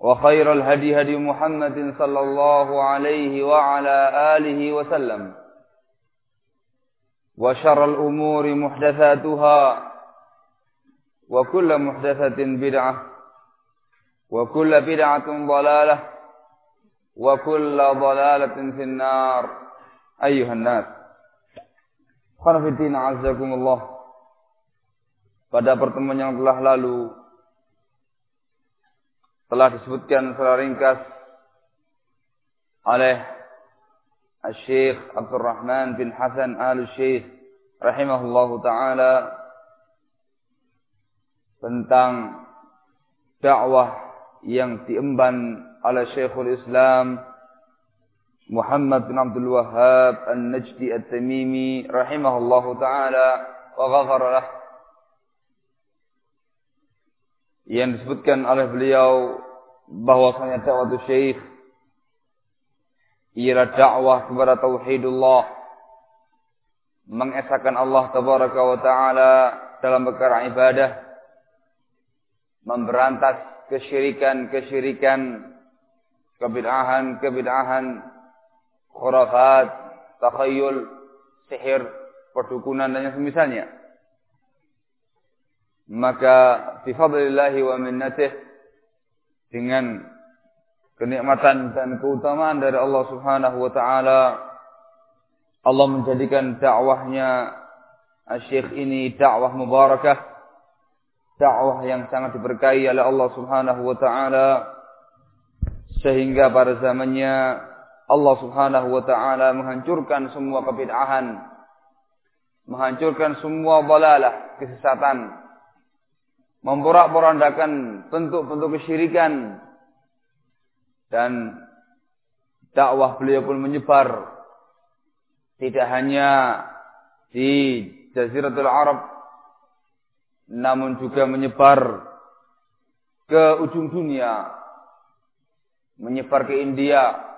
وخير الهدي هدي محمد صلى الله عليه وعلى آله وسلم. وشر الأمور محدثاتها وكل محدثة بدعة وكل بدعة ضلالة وكل ضلالة في النار. أيها الناس خنف الدين عزكم الله pada pertemuan yang telah lalu telah disebutkan secara ringkas oleh Syekh Abdul Rahman bin Hasan Al-Syekh rahimahullahu taala tentang dakwah yang diemban oleh Syekhul Islam Muhammad bin Abdul Wahhab An-Najdi At-Tamimi rahimahullahu taala wa ghafara lahu yang disebutkan oleh beliau bahwasanya dakwah syekh ialah dakwah kepada tauhidullah. Mengesahkan Allah tabaraka wa taala dalam perkara ibadah. Memberantas kesyirikan-kesyirikan kebid'ahan-kebid'ahan khurafat takhayul sihir perdukunan dan yang semisalnya maka bifadlillahi wa minnatih dengan kenikmatan dan keutamaan dari Allah Subhanahu wa taala Allah menjadikan dakwahnya Syekh ini dakwah mubarakah dakwah yang sangat diberkahi oleh Allah Subhanahu wa taala sehingga pada zamannya Allah Subhanahu wa taala menghancurkan semua kebid'ahan menghancurkan semua balalah kesesatan memporak-porandakan bentuk-bentuk kesyirikan. Dan dakwah beliau pun menyebar. Tidak hanya di Jaziratul Arab namun juga menyebar ke ujung dunia. Menyebar ke India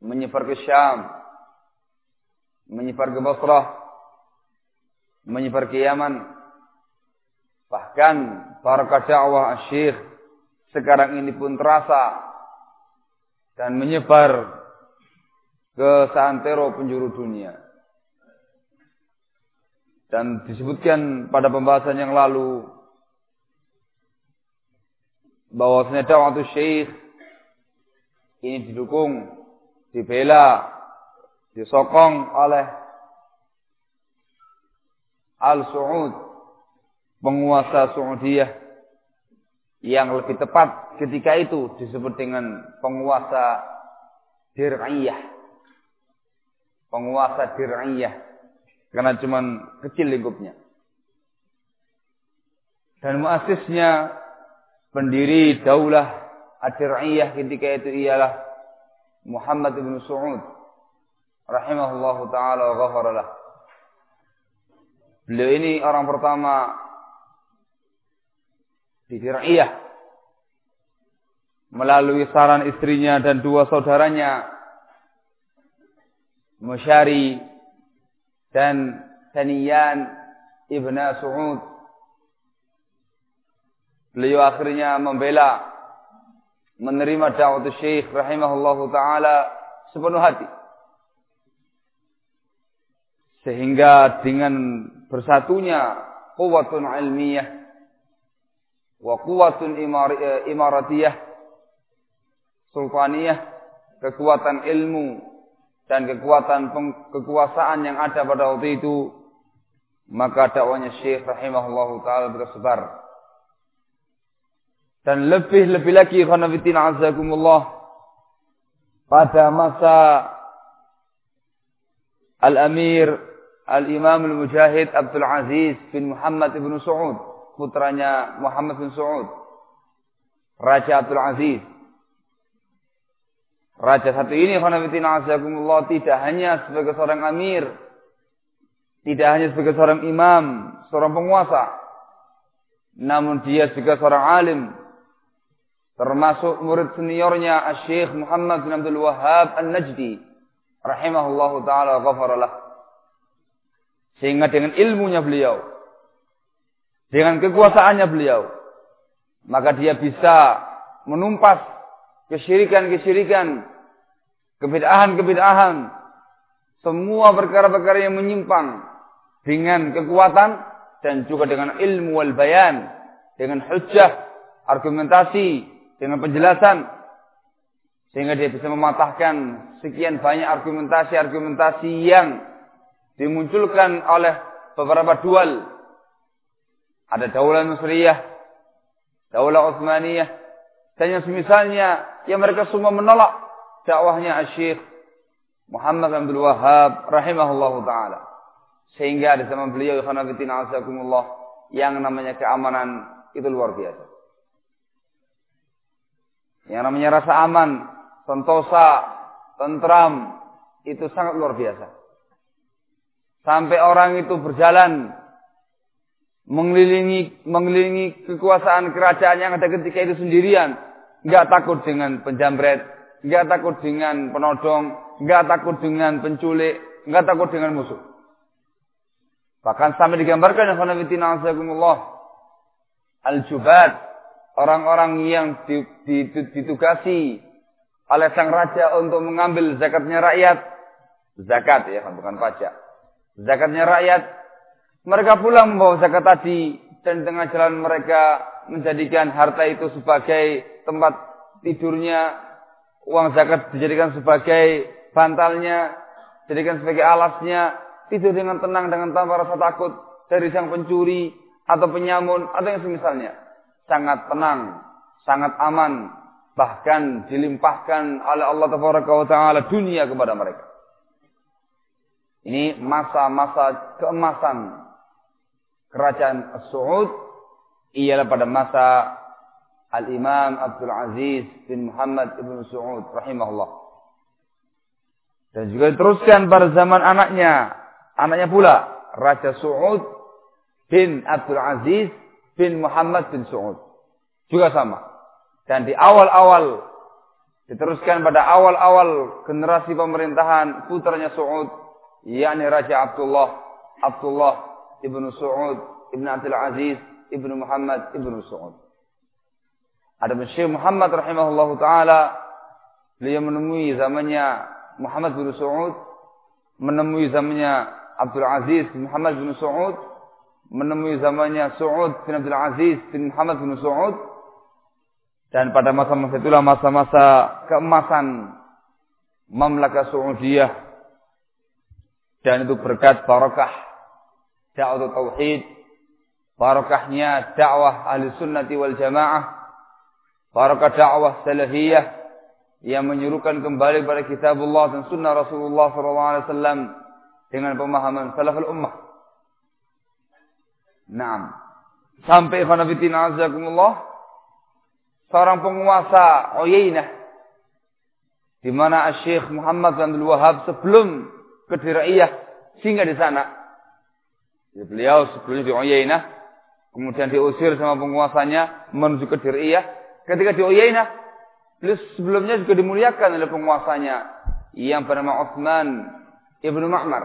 menyebar ke Syam menyebar ke Basrah menyebar ke Yaman Bahkan para dakwah syekh sekarang ini pun terasa dan menyebar ke santero penjuru dunia. Dan disebutkan pada pembahasan yang lalu bahwasanya dakwah syekh ini didukung, dibela, disokong oleh Al-Su'ud penguasa Saudiyah yang lebih tepat ketika itu disebut dengan penguasa dir'iyah. Penguasa dir'iyah. Karena cuma kecil lingkupnya. Dan muasisnya pendiri daulah ad-dir'iyah ketika itu ialah Muhammad bin Su'ud rahimahullahu taala wa ghafaralah. Beliau ini orang pertama di Dir'iyah melalui saran istrinya dan dua saudaranya Musyari dan Taniyan Ibn Su'ud. Beliau akhirnya membela menerima dakwah Syekh rahimahullahu taala sepenuh hati. Sehingga dengan bersatunya kuwatun ilmiah wa quwwatun eh, imaratiyah sultaniyah kekuatan ilmu dan kekuatan kekuasaan yang ada pada waktu itu maka dakwanya Syekh rahimahullah taala bersebar dan lebih-lebih lagi khanafitin azakumullah pada masa Al-Amir Al-Imam Al-Mujahid Abdul Aziz bin Muhammad bin Saud putranya Muhammad bin Saud Raja Abdul Aziz Raja satu ini azakumullah tidak hanya sebagai seorang amir, tidak hanya sebagai seorang imam, seorang penguasa, namun dia juga seorang alim, termasuk murid seniornya Syekh Muhammad bin Abdul Wahhab An-Najdi, rahimahullah taala ghafaralah. Sehingga dengan ilmunya beliau, dengan kekuasaannya beliau, maka dia bisa menumpas kesyirikan-kesyirikan, kebid'ahan-kebid'ahan, semua perkara-perkara yang menyimpang dengan kekuatan dan juga dengan ilmu wal bayan, dengan hujjah, argumentasi, dengan penjelasan sehingga dia bisa mematahkan sekian banyak argumentasi-argumentasi yang dimunculkan oleh beberapa dual. Ada daulah Nusriyah, daulah Utsmaniyah, dan yang semisalnya yang mereka semua menolak dakwahnya Syekh Muhammad Abdul Wahab rahimahullah taala. Sehingga di zaman beliau khanafitina azakumullah yang namanya keamanan itu luar biasa. Yang namanya rasa aman, sentosa, tentram itu sangat luar biasa. Sampai orang itu berjalan mengelilingi mengelilingi kekuasaan kerajaan yang ada ketika itu sendirian Enggak takut dengan penjambret, enggak takut dengan penodong, enggak takut dengan penculik, enggak takut dengan musuh. Bahkan sampai digambarkan ya al-jubat, orang-orang yang ditugasi oleh sang raja untuk mengambil zakatnya rakyat, zakat ya bukan pajak. Zakatnya rakyat, mereka pulang membawa zakat tadi dan tengah jalan mereka menjadikan harta itu sebagai tempat tidurnya, uang zakat dijadikan sebagai bantalnya, dijadikan sebagai alasnya, tidur dengan tenang dengan tanpa rasa takut dari sang pencuri atau penyamun atau yang semisalnya. Sangat tenang, sangat aman, bahkan dilimpahkan oleh Allah Taala dunia kepada mereka. Ini masa-masa keemasan kerajaan Saud ialah pada masa Al-Imam Abdul Aziz bin Muhammad ibn Su'ud rahimahullah. Dan juga diteruskan pada zaman anaknya, anaknya pula Raja Su'ud bin Abdul Aziz bin Muhammad bin Su'ud. Juga sama. Dan di awal-awal diteruskan pada awal-awal generasi pemerintahan putranya Su'ud, yakni Raja Abdullah, Abdullah ibn Su'ud ibn Abdul Aziz ibn Muhammad ibn Su'ud. Ada Syekh Muhammad rahimahullah taala beliau menemui zamannya Muhammad bin Saud, menemui zamannya Abdul Aziz bin Muhammad bin Saud, menemui zamannya Saud bin Abdul Aziz bin Muhammad bin Saud dan pada masa-masa itulah masa-masa keemasan Mamlaka Saudiyah dan itu berkat barakah dakwah tauhid, barakahnya dakwah ahli sunnati wal jamaah Barakah dakwah salafiyah yang menyuruhkan kembali pada kitabullah dan sunnah Rasulullah SAW dengan pemahaman salaful ummah. Naam. Sampai khanafitin azakumullah seorang penguasa Uyainah di mana Syekh Muhammad bin Abdul Wahab sebelum ke Diraiyah singgah di sana. Jadi beliau sebelumnya di Uyainah kemudian diusir sama penguasanya menuju ke Diraiyah ketika di Uyainah, beliau sebelumnya juga dimuliakan oleh penguasanya yang bernama Utsman ibnu Ma'mar.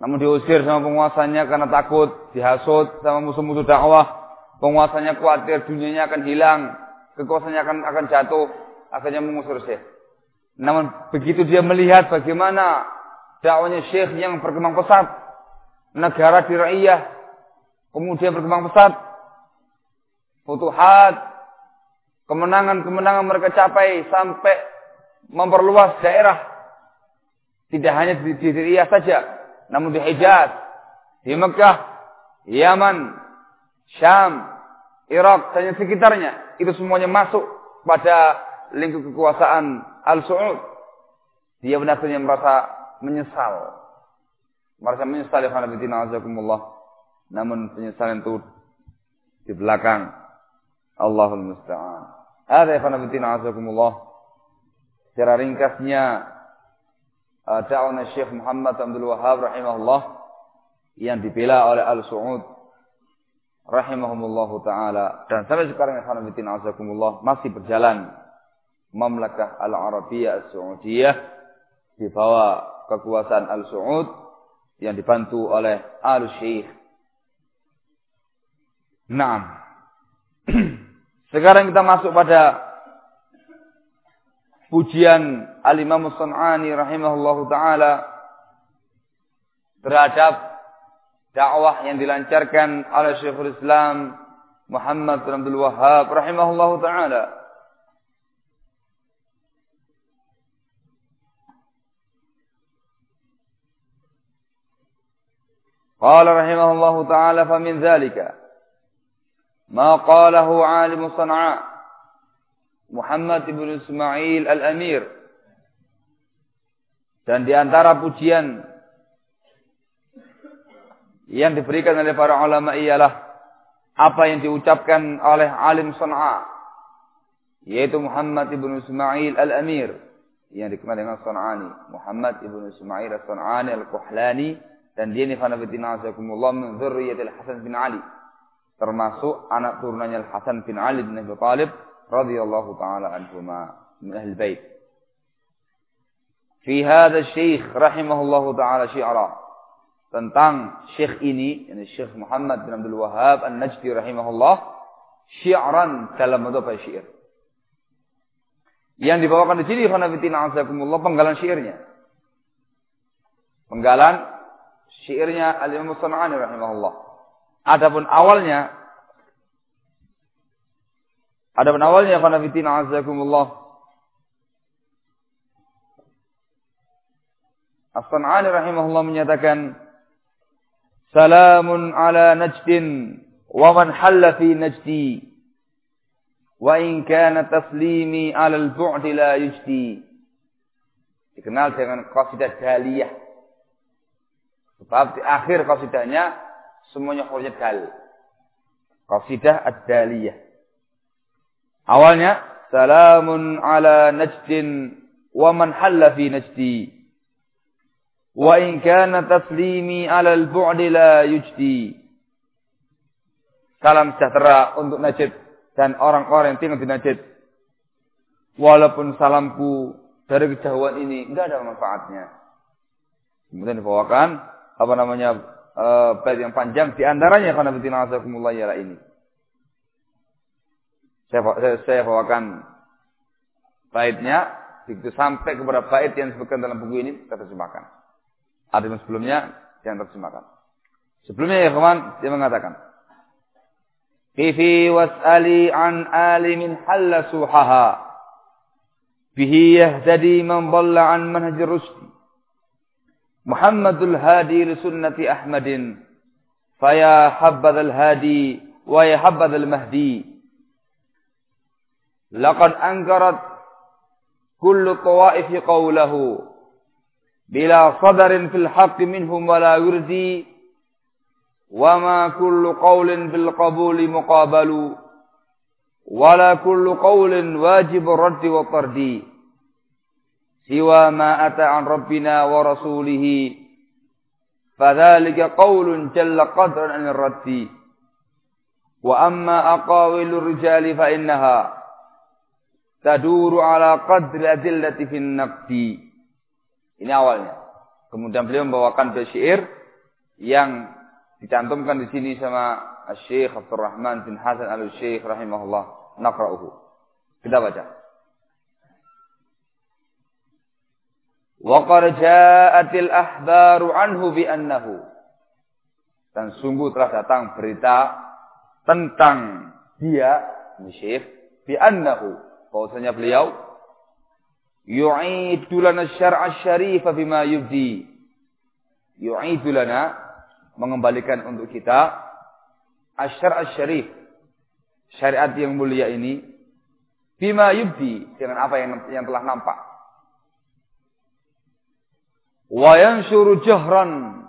Namun diusir sama penguasanya karena takut dihasut sama musuh-musuh dakwah. Penguasanya khawatir dunianya akan hilang, kekuasaannya akan akan jatuh, akhirnya mengusir Syekh. Namun begitu dia melihat bagaimana dakwanya Syekh yang berkembang pesat, negara di Raiyah, kemudian berkembang pesat, futuhat, Kemenangan-kemenangan mereka capai sampai memperluas daerah. Tidak hanya di, di Riyadh saja, namun di Hijaz, di Mekah, Yaman, Syam, Irak, dan sekitarnya. Itu semuanya masuk pada lingkup kekuasaan Al-Saud. Dia benar-benar merasa menyesal. Merasa menyesal ya azakumullah. Namun penyesalan itu di belakang Allahul Musta'an. Ada ya azakumullah. Secara ringkasnya uh, da'wana Syekh Muhammad Abdul Wahab rahimahullah yang dibela oleh Al-Su'ud rahimahumullahu taala dan sampai sekarang ya azakumullah masih berjalan Mamlakah Al-Arabiyah As-Saudiyah di bawah kekuasaan Al-Saud yang dibantu oleh Al-Syekh. Nah, sekarang kita masuk pada pujian Al-Imam Sun'ani rahimahullahu taala terhadap dakwah yang dilancarkan oleh Syekhul Islam Muhammad bin Abdul Wahhab rahimahullahu taala. قال رحمه الله تعالى فمن ذلك ما قاله عالم صنعاء Muhammad ibn Ismail al-Amir. Dan di antara pujian yang diberikan oleh para ulama ialah apa yang diucapkan oleh alim Sana'a yaitu Muhammad ibn Ismail al-Amir yang dikenal dengan Sana'ani Muhammad ibn Ismail al-Sana'ani al-Kuhlani dan dia ini fanabitina azakumullah min dzurriyyatil Hasan bin Ali termasuk anak turunannya Al-Hasan bin Ali bin Abi Thalib radhiyallahu taala anhuma min ahli bait. Fi hadha syekh rahimahullahu taala syi'ra tentang syekh ini yani Syekh Muhammad bin Abdul Wahhab An-Najdi rahimahullah syi'ran dalam bentuk syair. Yang dibawakan di sini khanafitina azakumullah penggalan syairnya. Penggalan syairnya Al-Imam Sanani rahimahullah. Adapun awalnya ada penawalnya karena fitina azakumullah. As-San'ani rahimahullah menyatakan Salamun ala najdin wa man halla fi najdi wa in kana taslimi ala al-bu'di la yujdi dikenal dengan qasidah daliyah sebab di akhir qasidahnya semuanya hurufnya dal qasidah ad-daliyah Awalnya salamun ala najdin wa man halla fi najdi. Wa in kana taslimi ala al-bu'di la yujdi. Salam sejahtera untuk Najd dan orang-orang yang tinggal di Najd. Walaupun salamku dari kejauhan ini enggak ada manfaatnya. Kemudian dibawakan apa namanya uh, bait yang panjang di antaranya karena betina azakumullah ya ini. Saya, saya, saya bawakan baitnya, begitu sampai kepada bait yang disebutkan dalam buku ini, kita terjemahkan. Ada yang sebelumnya, yang terjemahkan. Sebelumnya ya kawan, dia mengatakan, Fifi was'ali an alimin halla suhaha, bihi yahdadi man dhalla an manhajir rusdi. Muhammadul hadi li sunnati Ahmadin, faya habbadal hadi, wa ya habbadal mahdi. Laqad ankarat kullu tawaifi qawlahu bila sadarin fil haqqi minhum wala yurdi wa ma kullu qawlin bil qabuli muqabalu wala kullu qawlin wajib raddi wa tardi siwa ma ata an rabbina wa rasulihi fadhalika qawlun jalla qadran an raddi wa amma aqawilur rijali fa innaha taduru ala qadri adillati fin naqdi. Ini awalnya. Kemudian beliau membawakan syair yang dicantumkan di sini sama Syekh Abdurrahman bin Hasan Al-Syekh rahimahullah. Naqra'uhu. Kita baca. Ja'atil ahbaru anhu bi annahu. Dan sungguh telah datang berita tentang dia, Syekh, bi annahu bahwasanya beliau yu'idu lana syar'a syarifa bima yubdi. Yu'idu lana mengembalikan untuk kita asyar syarif syariat yang mulia ini bima yubdi dengan apa yang yang telah nampak. Wa yanshuru jahran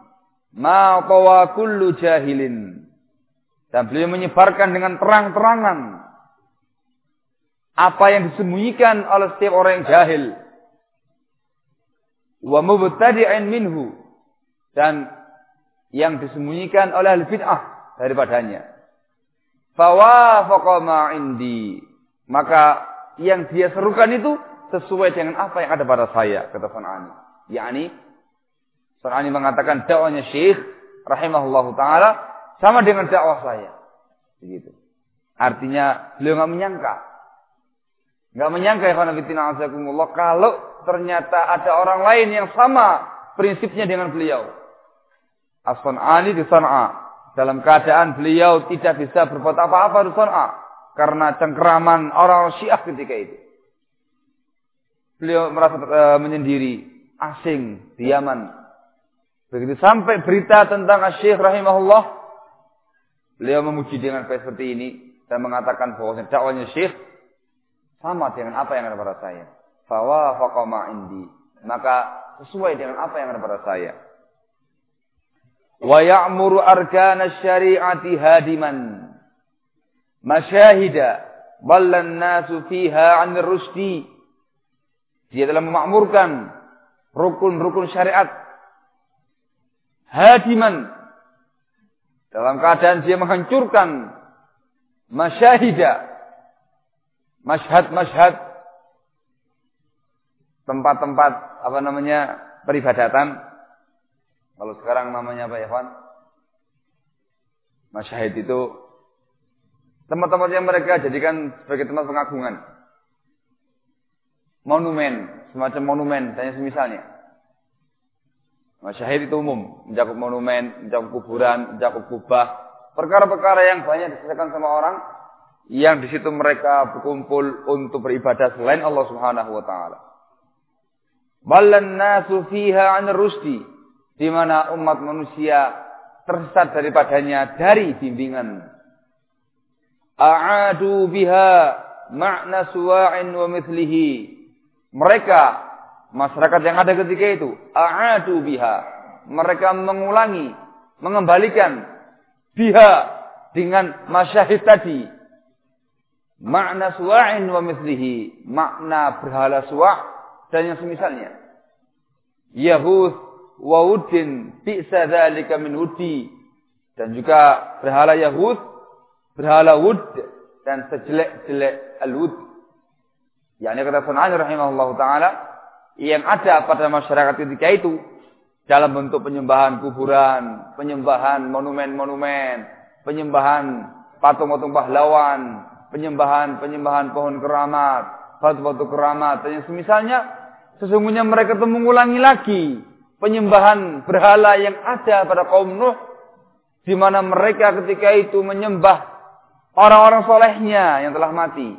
ma tawa kullu jahilin. Dan beliau menyebarkan dengan terang-terangan apa yang disembunyikan oleh setiap orang yang jahil. Wa mubtadi'in minhu dan yang disembunyikan oleh al-bid'ah daripadanya. Fawafaqa ma indi. Maka yang dia serukan itu sesuai dengan apa yang ada pada saya, kata Sanani. Yakni Sanani mengatakan dakwahnya Syekh rahimahullahu taala sama dengan dakwah saya. Begitu. Artinya beliau nggak menyangka Nggak menyangka ya azakumullah kalau ternyata ada orang lain yang sama prinsipnya dengan beliau. As-San'ani di San'a. Dalam keadaan beliau tidak bisa berbuat apa-apa di San'a. Karena cengkeraman orang Syiah ketika itu. Beliau merasa uh, menyendiri, asing, di Yaman. Begitu sampai berita tentang Syekh rahimahullah, beliau memuji dengan seperti ini dan mengatakan bahwa dakwahnya Syekh sama dengan apa yang ada pada saya. Fawa faqama indi. Maka sesuai dengan apa yang ada pada saya. Wa ya'muru arkana syari'ati hadiman. Masyahida. Ballan nasu fiha anir rusdi. Dia telah memakmurkan rukun-rukun syariat. Hadiman. Dalam keadaan dia menghancurkan masyahida Mashhad-mashhad tempat-tempat apa namanya peribadatan. Kalau sekarang namanya apa ya, Pak? Masyahid itu tempat-tempat yang mereka jadikan sebagai tempat pengagungan. Monumen, semacam monumen, tanya semisalnya. Masyahid itu umum, mencakup monumen, mencakup kuburan, mencakup kubah, perkara-perkara yang banyak diselesaikan sama orang yang di situ mereka berkumpul untuk beribadah selain Allah Subhanahu wa taala. Ballan nasu an rusdi di mana umat manusia tersesat daripadanya dari bimbingan. A'adu biha makna suwa'in wa mithlihi. Mereka masyarakat yang ada ketika itu a'adu biha. Mereka mengulangi, mengembalikan biha dengan masyahid tadi Makna suwa'in wa mislihi. Makna berhala suwa' dan yang semisalnya. Yahud wa udin bi'sa dhalika min udi. Dan juga berhala Yahud, berhala wud, dan sejelek-jelek al-wud. Yang ini kata Sunani rahimahullah ta'ala, yang ada pada masyarakat ketika itu, dalam bentuk penyembahan kuburan, penyembahan monumen-monumen, penyembahan patung-patung pahlawan, penyembahan-penyembahan pohon keramat, batu-batu keramat, dan yang semisalnya, sesungguhnya mereka itu mengulangi lagi penyembahan berhala yang ada pada kaum Nuh, di mana mereka ketika itu menyembah orang-orang solehnya yang telah mati,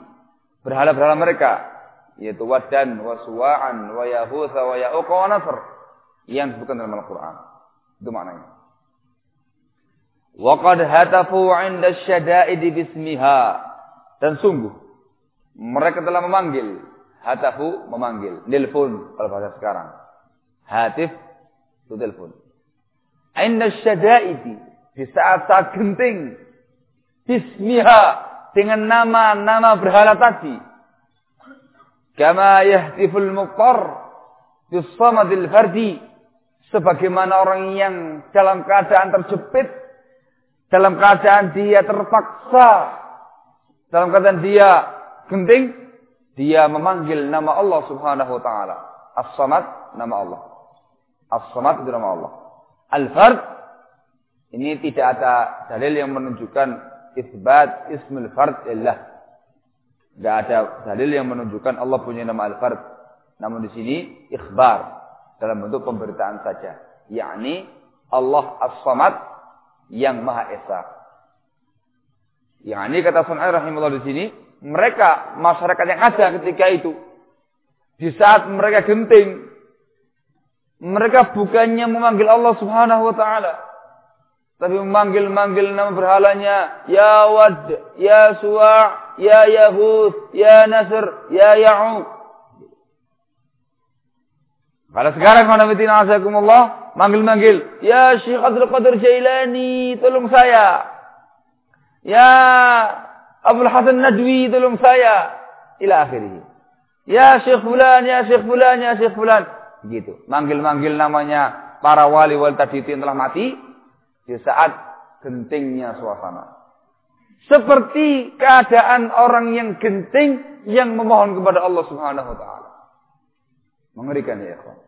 berhala-berhala mereka, yaitu Wadan, Wasuwa'an, wa Yahutha, wa wa yang disebutkan dalam Al-Quran. Itu maknanya. Waqad hatafu 'inda syada'idi bismiha. Dan sungguh mereka telah memanggil. Hatafu memanggil. Nelpon kalau bahasa sekarang. Hatif itu telepon inda syadaidi di saat-saat genting. Bismiha dengan nama-nama berhala tadi kama yahtiful muqtar bisamadil fardi sebagaimana orang yang dalam keadaan terjepit dalam keadaan dia terpaksa dalam keadaan dia genting, dia memanggil nama Allah Subhanahu wa taala. As-Samad nama Allah. As-Samad itu nama Allah. Al-Fard ini tidak ada dalil yang menunjukkan isbat ismul fard illah. Tidak ada dalil yang menunjukkan Allah punya nama Al-Fard. Namun di sini ikhbar dalam bentuk pemberitaan saja. Yakni Allah As-Samad yang Maha Esa. Yang ini kata Sunai rahimahullah di sini, mereka masyarakat yang ada ketika itu Di saat mereka genting, mereka bukannya memanggil Allah Subhanahu wa taala, tapi memanggil-manggil nama berhalanya, ya Wad, ya Suwa, ya Yahud, ya Nasr, ya Ya'uq. Kalau sekarang Nabi Allah manggil-manggil, ya Syekh Abdul Qadir Jailani, tolong saya. Ya Abdul Hasan Nadwi, tolong saya. Ila akhirnya. Ya Syekh Fulan, ya Syekh Fulan, ya Syekh Fulan. Begitu. Manggil-manggil namanya para wali-wali tadi itu yang telah mati. Di saat gentingnya suasana. Seperti keadaan orang yang genting yang memohon kepada Allah Subhanahu wa taala. Mengerikan ya ikhwan.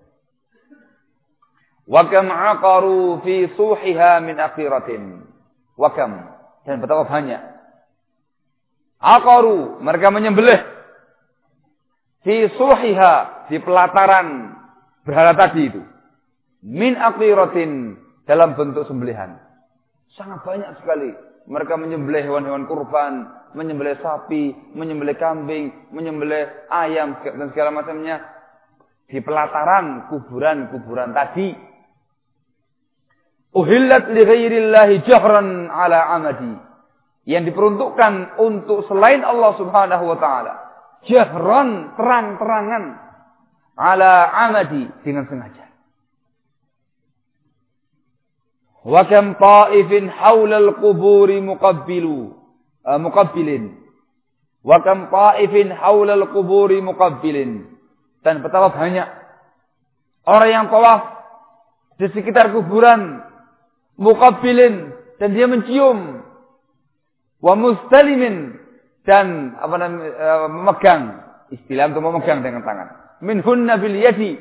Wa kam aqaru fi suhiha min akhiratin. Wa kam dan betapa banyak. Aqaru mereka menyembelih fi suhiha di pelataran berhala tadi itu. Min akhiratin dalam bentuk sembelihan. Sangat banyak sekali. Mereka menyembelih hewan-hewan kurban, menyembelih sapi, menyembelih kambing, menyembelih ayam dan segala macamnya di pelataran kuburan-kuburan tadi. Uhillat li ghairillahi jahran ala amadi. Yang diperuntukkan untuk selain Allah Subhanahu wa taala jahron terang-terangan ala amadi dengan sengaja. Wa kam ta'ifin haulal quburi muqabbilu uh, muqabbilin. Wa kam ta'ifin haulal quburi muqabbilin. Dan betapa banyak orang yang tawaf di sekitar kuburan muqabbilin dan dia mencium wa mustalimin dan apa namanya uh, memegang istilah untuk memegang dengan tangan. Minhunna bil yadi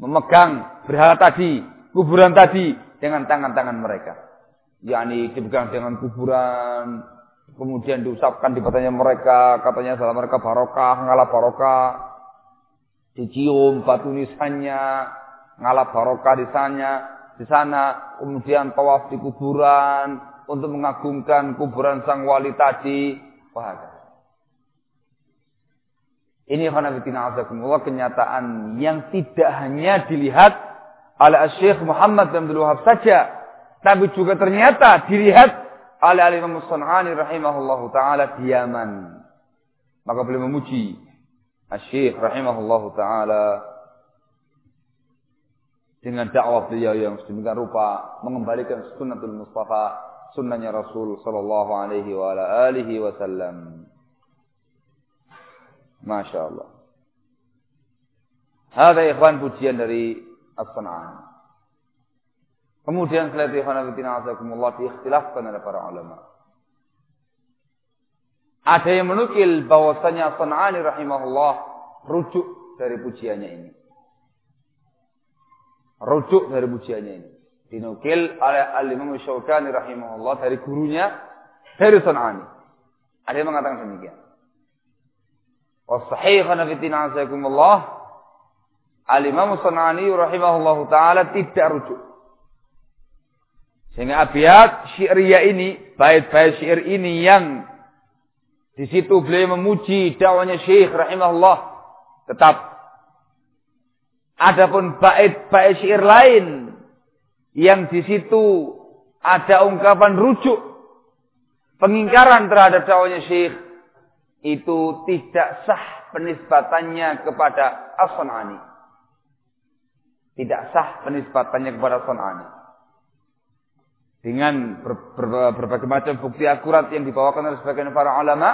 memegang berhala tadi, kuburan tadi dengan tangan-tangan mereka. yakni dipegang dengan kuburan, kemudian diusapkan di badannya mereka, katanya salah mereka barokah, ngalah barokah, dicium batu nisannya, ngalah barokah di sana, di sana, kemudian tawaf di kuburan untuk mengagungkan kuburan sang wali tadi, Wahakata. Ini khanafitina azakumullah kenyataan yang tidak hanya dilihat oleh Syekh Muhammad bin Abdul Wahab saja, tapi juga ternyata dilihat oleh Al-Imam Sun'ani rahimahullahu taala di Yaman. Maka beliau memuji Syekh rahimahullahu taala dengan dakwah beliau yang sedemikian rupa mengembalikan sunnatul Mustafa sunnahnya Rasul sallallahu alaihi wa ala alihi wasallam. Masya Allah. Ada ikhwan pujian dari As-San'an. Kemudian setelah itu ikhwan abidina azakumullah diikhtilafkan oleh para ulama. Ada yang menukil bahwasanya As-San'ani rahimahullah rujuk dari pujiannya ini. Rujuk dari pujiannya ini dinukil oleh Al-Imam Syaukani rahimahullah dari gurunya dari Sun'ani. Ada yang mengatakan demikian. Wasahih khanafitina azakumullah Al-Imam Sun'ani rahimahullah ta'ala tidak rujuk. Sehingga abiyat syiria ini, bait-bait syair ini yang di situ beliau memuji dakwanya Syekh rahimahullah tetap adapun bait-bait syair lain yang di situ ada ungkapan rujuk pengingkaran terhadap dakwanya Syekh itu tidak sah penisbatannya kepada As-Sun'ani. Tidak sah penisbatannya kepada As-Sun'ani. Dengan ber, ber, berbagai macam bukti akurat yang dibawakan oleh sebagian para ulama,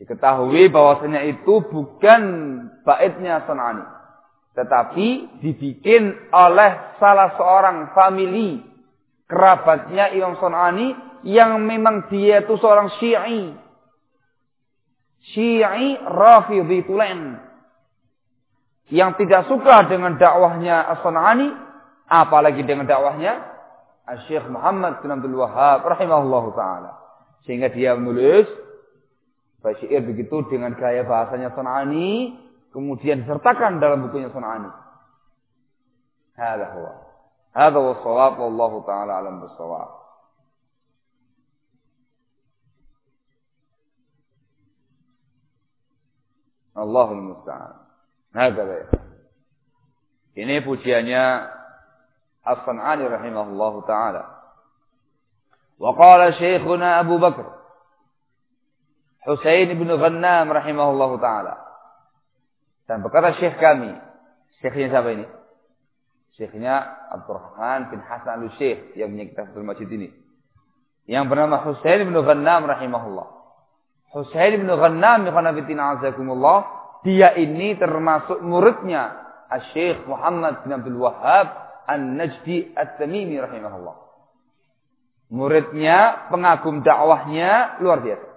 diketahui bahwasanya itu bukan baitnya Sun'ani tetapi dibikin oleh salah seorang famili kerabatnya Imam Sun'ani yang memang dia itu seorang Syi'i. Syi'i Rafidhi Tulen. Yang tidak suka dengan dakwahnya As-Sun'ani, apalagi dengan dakwahnya Syekh Muhammad bin Abdul Wahab rahimahullahu taala. Sehingga dia menulis syair begitu dengan gaya bahasanya Sun'ani kemudian disertakan dalam bukunya Sun'ani. Hada huwa. Wa shawab wallahu taala alam bisawab. Allahul musta'an. Ya. Ini pujiannya As-San'ani rahimahullahu taala. Wa qala Syekhuna Abu Bakar Husain bin Ghannam rahimahullahu taala. Dan berkata Syekh kami, Syekhnya siapa ini? Syekhnya Abdurrahman bin Hasan al-Syekh yang punya kitab Masjid ini. Yang bernama Husain bin Ghannam rahimahullah. Husain bin Ghannam ya azakumullah, dia ini termasuk muridnya Syekh Muhammad bin Abdul Wahhab An-Najdi At-Tamimi rahimahullah. Muridnya, pengagum dakwahnya luar biasa.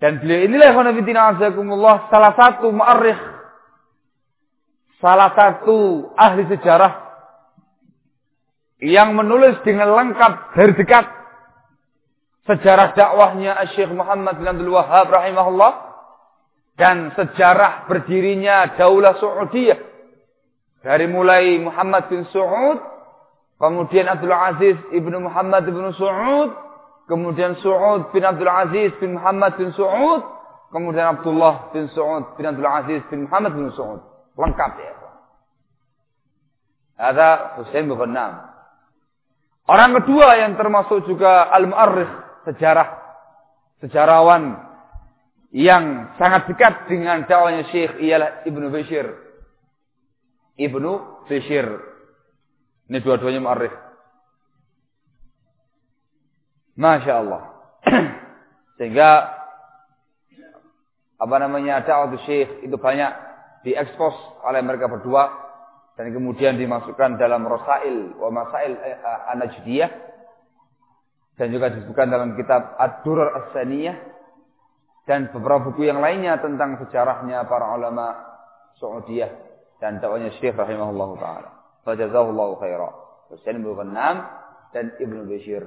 Dan beliau inilah azakumullah salah satu mu'arrikh salah satu ahli sejarah yang menulis dengan lengkap dari dekat sejarah dakwahnya Syekh Muhammad bin Abdul Wahhab rahimahullah dan sejarah berdirinya Daulah Saudiyah dari mulai Muhammad bin Saud, kemudian Abdul Aziz ibnu Muhammad bin Saud, kemudian Saud bin Abdul Aziz bin Muhammad bin Saud, kemudian Abdullah bin Saud bin Abdul Aziz bin Muhammad bin Saud. Lengkap ya. Ada Husain bin. Orang kedua yang termasuk juga al-mu'arrikh sejarah sejarawan yang sangat dekat dengan dakwahnya Syekh ialah Ibnu Bashir. Ibnu Bashir. Ini dua-duanya mu'arif. Masya Allah. Sehingga apa namanya dakwah Syekh itu banyak diekspos oleh mereka berdua dan kemudian dimasukkan dalam Rosail wa Masail eh, An-Najdiyah dan juga disebutkan dalam kitab Ad-Durar As-Saniyah dan beberapa buku yang lainnya tentang sejarahnya para ulama Saudiyah dan dakwahnya Syekh rahimahullah taala. Fajazahullahu khaira. Husain bin Ghannam dan Ibnu Bashir.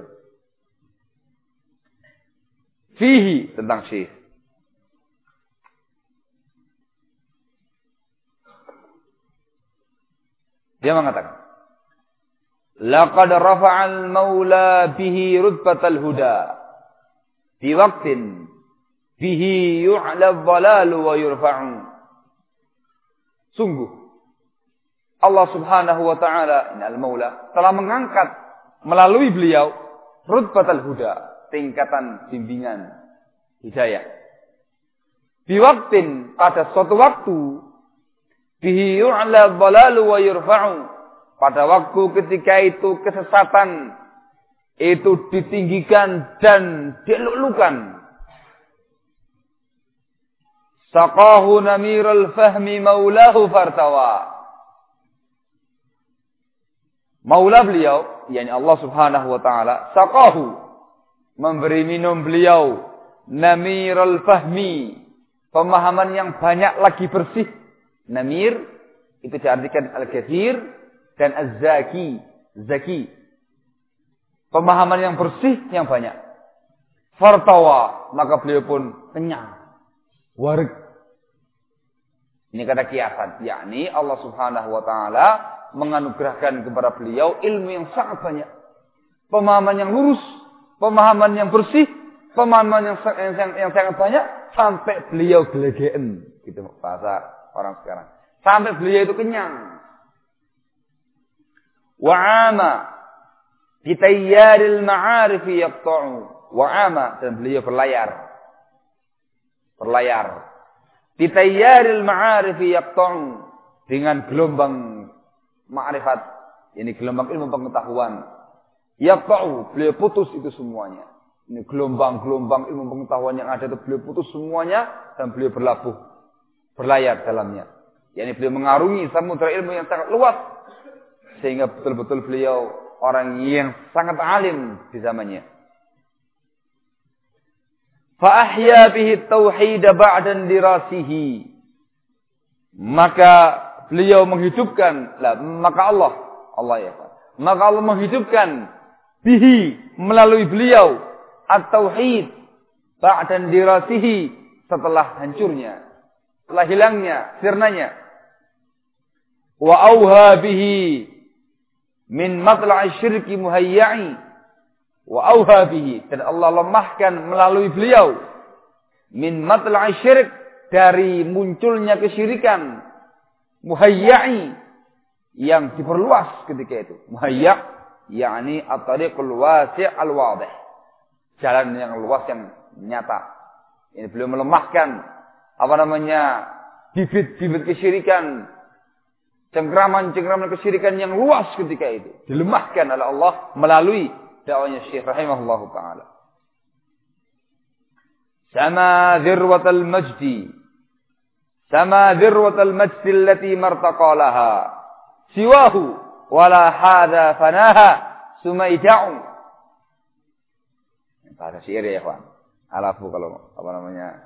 Fihi tentang Syekh. Dia mengatakan, Laqad rafa'al maula bihi rutbatal huda. Di waktin bihi yu'la dhalalu wa yurfa'u. Sungguh Allah Subhanahu wa taala al Maula telah mengangkat melalui beliau rutbatal huda, tingkatan bimbingan hidayah. Di waktin pada suatu waktu bihi yu'la dhalalu wa yurfa'u. Pada waktu ketika itu kesesatan itu ditinggikan dan dilulukan Saqahu namiral fahmi maulahu fartawa. Maula beliau, yakni Allah Subhanahu wa taala, saqahu memberi minum beliau namiral fahmi, pemahaman yang banyak lagi bersih. Namir itu diartikan al-kathir dan az-zaki, zaki. Pemahaman yang bersih yang banyak. Fartawa, maka beliau pun kenyang. Warik ini kata kiasan. yakni Allah Subhanahu wa taala menganugerahkan kepada beliau ilmu yang sangat banyak. Pemahaman yang lurus, pemahaman yang bersih, pemahaman yang, yang, yang sangat banyak sampai beliau gelegeen gitu bahasa orang sekarang. Sampai beliau itu kenyang. Wa'ama bitayyaril ma'arifi yaqta'u. Wa'ama dan beliau berlayar. Berlayar Bitayyaril ma'arifi yaqta'u dengan gelombang ma'rifat, ini gelombang ilmu pengetahuan. Yaqta'u, beliau putus itu semuanya. Ini gelombang-gelombang ilmu pengetahuan yang ada itu beliau putus semuanya dan beliau berlabuh, berlayar dalamnya. Yani beliau mengarungi samudra ilmu yang sangat luas sehingga betul-betul beliau orang yang sangat alim di zamannya. Fa'ahya bihi tauhid ba'dan dirasihi. Maka beliau menghidupkan, lah, maka Allah, Allah ya Maka Allah menghidupkan bihi melalui beliau at-tauhid ba'dan dirasihi setelah hancurnya, setelah hilangnya, sirnanya. Wa auha bihi min matla'i syirki muhayya'i wa auha bihi dan Allah lemahkan melalui beliau min matla'i syirik dari munculnya kesyirikan. Muhayyai yang diperluas ketika itu. Muhayya yakni at-tariqul wasi' al-wadih. Jalan yang luas yang nyata. Ini belum melemahkan apa namanya bibit-bibit kesyirikan, cengkraman-cengkraman kesyirikan yang luas ketika itu. Dilemahkan oleh Allah melalui dakwanya Syekh rahimahullah taala. Sama dzirwatal majdi. Sama dzirwatal majdi allati. Siwahu wala hada fanaha sumaida'u. Bahasa syair ya, kawan. Alafu kalau apa namanya?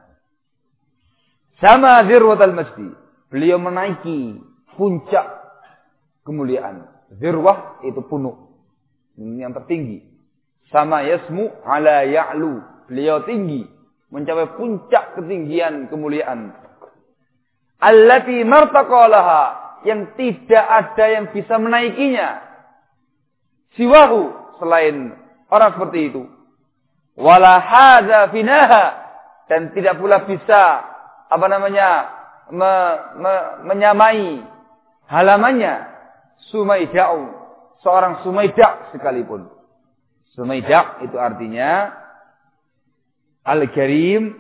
Sama dzirwatal majdi. Beliau menaiki puncak kemuliaan. Zirwah itu punuk. Yang tertinggi. Sama yasmu ala ya'lu. Beliau tinggi mencapai puncak ketinggian kemuliaan. Allati martaqalaha yang tidak ada yang bisa menaikinya. Siwahu selain orang seperti itu. Wala hadza finaha dan tidak pula bisa apa namanya me, me, menyamai halamannya Sumaida'u seorang Sumaidak sekalipun. Sumaidak itu artinya Al-Karim,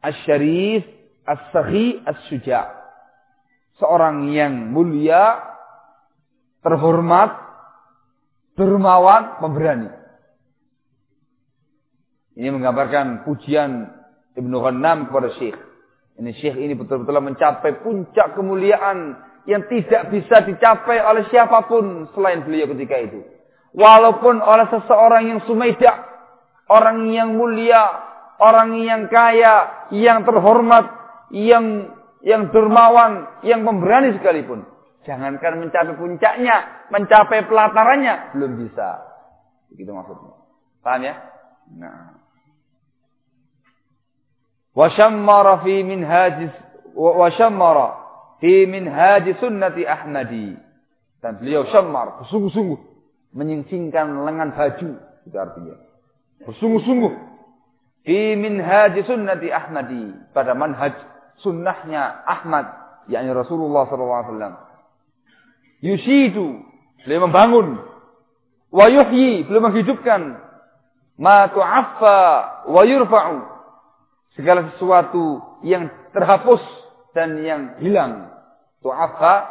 Al-Syarif, Al-Sakhi, Al-Suja. Seorang yang mulia, terhormat, dermawan, pemberani. Ini menggambarkan pujian Ibnu Ghanam kepada Syekh. Ini Syekh ini betul-betul mencapai puncak kemuliaan yang tidak bisa dicapai oleh siapa pun selain beliau ketika itu. Walaupun oleh seseorang yang sumaidak, orang yang mulia, orang yang kaya, yang terhormat, yang yang dermawan, yang pemberani sekalipun. Jangankan mencapai puncaknya, mencapai pelatarannya, belum bisa. Begitu maksudnya. Paham ya? Nah. Wasyammara fi minhajis wasyammara fi minhaji sunnati Ahmadi. Dan beliau syammar, bersungguh-sungguh menyingsingkan lengan baju itu artinya. Bersungguh-sungguh Fi minhaj sunnati Ahmadi. Pada manhaj sunnahnya Ahmad. yakni Rasulullah SAW. Yushidu. Beliau membangun. Wa yuhyi. Beliau menghidupkan. Ma tu'affa wa yurfa'u. Segala sesuatu yang terhapus dan yang hilang. Tu'affa.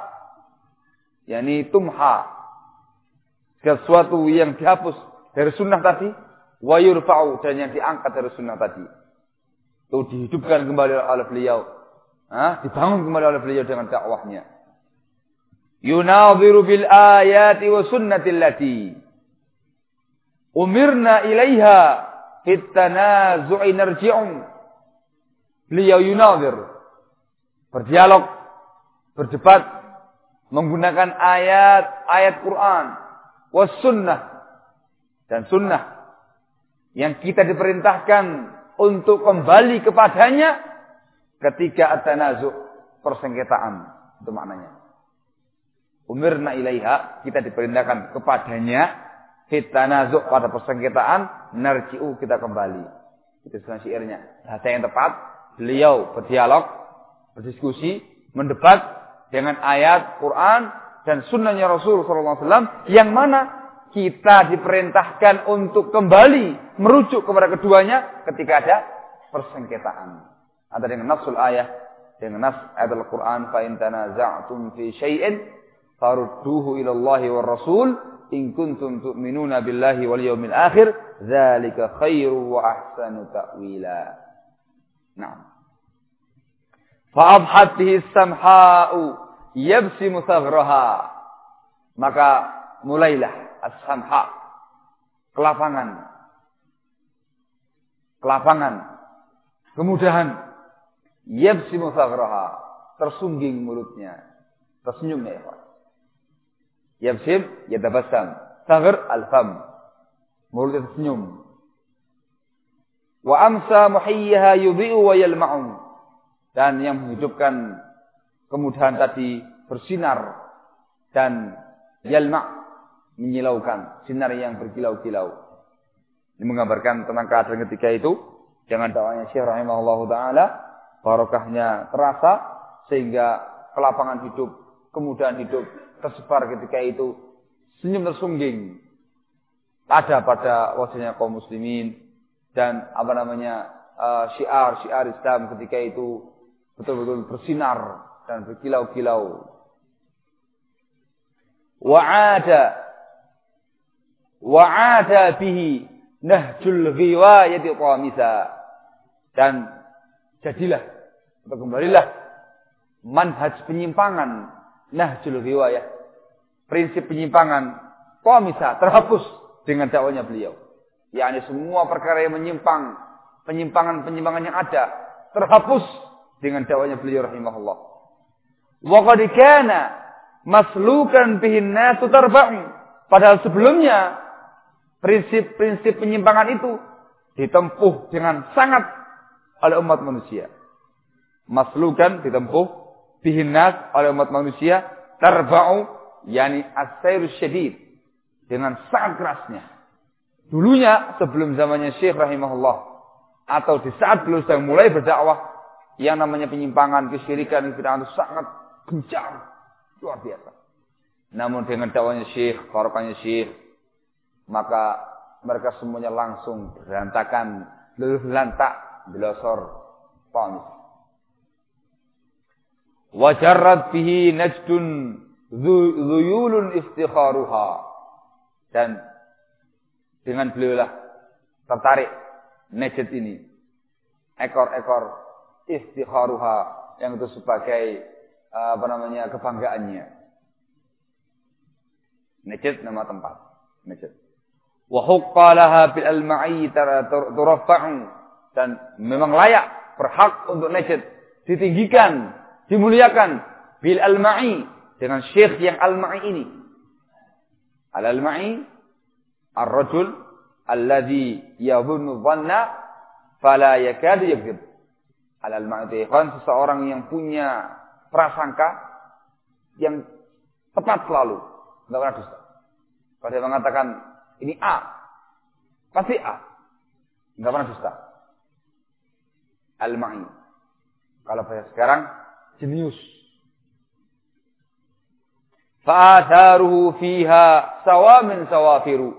yakni tumha. Sesuatu yang dihapus dari sunnah tadi wa yurfa'u dan yang diangkat dari sunnah tadi. Itu dihidupkan kembali oleh beliau. Hah? Dibangun kembali oleh beliau dengan dakwahnya. Yunadhiru bil ayati wa sunnati allati umirna ilaiha fit tanazu'i narji'un. Beliau yunadhir berdialog, berdebat menggunakan ayat-ayat Quran was sunnah. Dan sunnah yang kita diperintahkan untuk kembali kepadanya ketika at-tanazu persengketaan itu maknanya. Umirna ilaiha kita diperintahkan kepadanya fitanazu pada persengketaan narji'u kita kembali. Itu sebenarnya syairnya. Bahasa yang tepat beliau berdialog berdiskusi mendebat dengan ayat Quran dan sunnahnya Rasul SAW yang mana kita diperintahkan untuk kembali merujuk kepada keduanya ketika ada persengketaan. Ada dengan nafsul ayat, dengan nas ayat Al-Quran, in tanaza'tum fi syai'in farudduhu ila Allah wa Rasul in kuntum tu'minuna billahi wal yawmil akhir dzalika khairu wa ahsanu ta'wila. Yabsimu thaghraha. Maka mulailah as-samha. Kelapangan. Kelapangan. Kemudahan. Yabsimu thaghraha. Tersungging mulutnya. Tersenyum ya Pak. Yabsim, yatabassam. Thaghr al-fam. Mulutnya tersenyum. Wa amsa muhiyyaha yudhi'u wa yalma'u. Dan yang menghidupkan kemudahan tadi bersinar dan yalma' menyilaukan, sinar yang berkilau-kilau. Ini menggambarkan tentang keadaan ketika itu. Jangan doanya Syekh rahimahullah taala barokahnya terasa sehingga kelapangan hidup, kemudahan hidup tersebar ketika itu senyum tersungging ada pada wajahnya kaum muslimin dan apa namanya uh, syiar syiar Islam ketika itu betul-betul bersinar dan berkilau-kilau. Wa'ada. Wa'ada bihi nahjul ghiwayati qamisa. Dan jadilah atau kembalilah manhaj penyimpangan nahjul riwayah prinsip penyimpangan qamisa terhapus dengan dakwanya beliau. Yakni semua perkara yang menyimpang penyimpangan-penyimpangan yang ada terhapus dengan dakwanya beliau rahimahullah wa kana maslukan bihin nasu padahal sebelumnya prinsip-prinsip penyimpangan itu ditempuh dengan sangat oleh umat manusia. Maslukan ditempuh bihinas oleh umat manusia tarba'u yani syadid dengan sangat kerasnya. Dulunya sebelum zamannya Syekh rahimahullah atau di saat beliau sedang mulai berdakwah yang namanya penyimpangan, kesyirikan, itu sangat gencar, luar biasa. Namun dengan dakwahnya Syekh, barokahnya Syekh, maka mereka semuanya langsung berantakan, luluh lantak, belosor, ponis. Wajarrat bihi najdun zuyulun istikharuha. Dan dengan beliaulah tertarik najd ini. Ekor-ekor istikharuha yang itu sebagai apa namanya kebanggaannya. Najd nama tempat. Najd wa huqqalaha bil alma'i turaffa'u dan memang layak berhak untuk najd ditinggikan dimuliakan. Bil alma'i. Dengan syekh yang alma'i ini. Al alma'i ar-rajul alladhi yadhunnu dhanna fala yakadu yakdzib al alma'i itu seseorang yang punya prasangka yang tepat selalu enggak pernah dusta kalau dia mengatakan ini A. Pasti A. Enggak pernah dusta. Al-Ma'i. Kalau bahasa sekarang, jenius. Fa'atharuhu fiha sawamin sawafiru.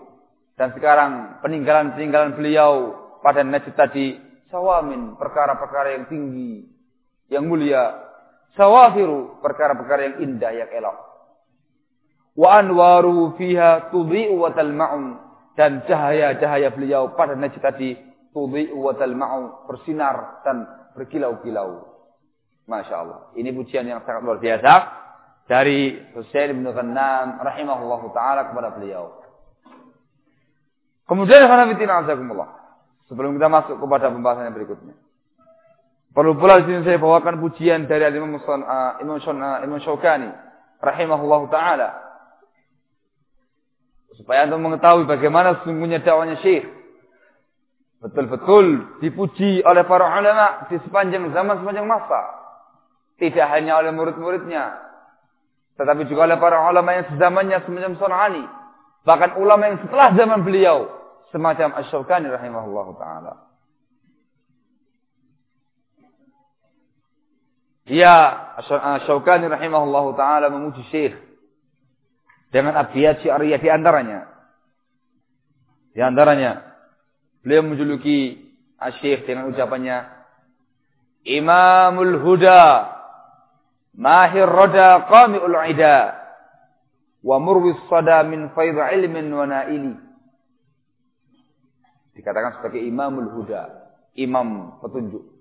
Dan sekarang peninggalan-peninggalan beliau pada najib tadi sawamin, perkara-perkara yang tinggi, yang mulia. Sawafiru, perkara-perkara yang indah, yang elok wa anwaru fiha tudhi'u wa talma'u dan cahaya-cahaya beliau pada najis tadi tudhi'u wa talma'u bersinar dan berkilau-kilau. Masya Allah. Ini pujian yang sangat luar biasa dari Husain bin Ghannam rahimahullah taala kepada beliau. Kemudian. Sebelum kita masuk kepada pembahasan yang berikutnya. Perlu pula di sini saya bawakan pujian dari Imam uh, Imam uh, Imam Syaukani rahimahullah taala Supaya anda mengetahui bagaimana sesungguhnya dakwanya Syekh. Betul-betul dipuji oleh para ulama di sepanjang zaman, sepanjang masa. Tidak hanya oleh murid-muridnya. Tetapi juga oleh para ulama yang sezamannya semacam Sunani. Bahkan ulama yang setelah zaman beliau. Semacam Ash-Shawkani rahimahullah ta'ala. Ya, Ash-Shawkani rahimahullah ta'ala memuji Syekh dengan abiyat syariah di antaranya. Di antaranya beliau menjuluki Asyik dengan ucapannya Imamul Huda Mahir Roda Qami'ul Ida wa murwis sada min faid ilmin wa naili. Dikatakan sebagai Imamul Huda, imam petunjuk.